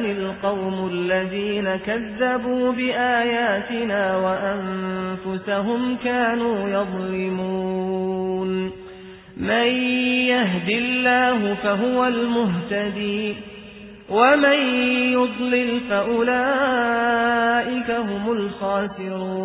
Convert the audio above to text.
مثلا القوم الذين كذبوا بآياتنا وأنفسهم كانوا يظلمون من يهد الله فهو المهتدي ومن يضلل فأولئك هم الخاسرون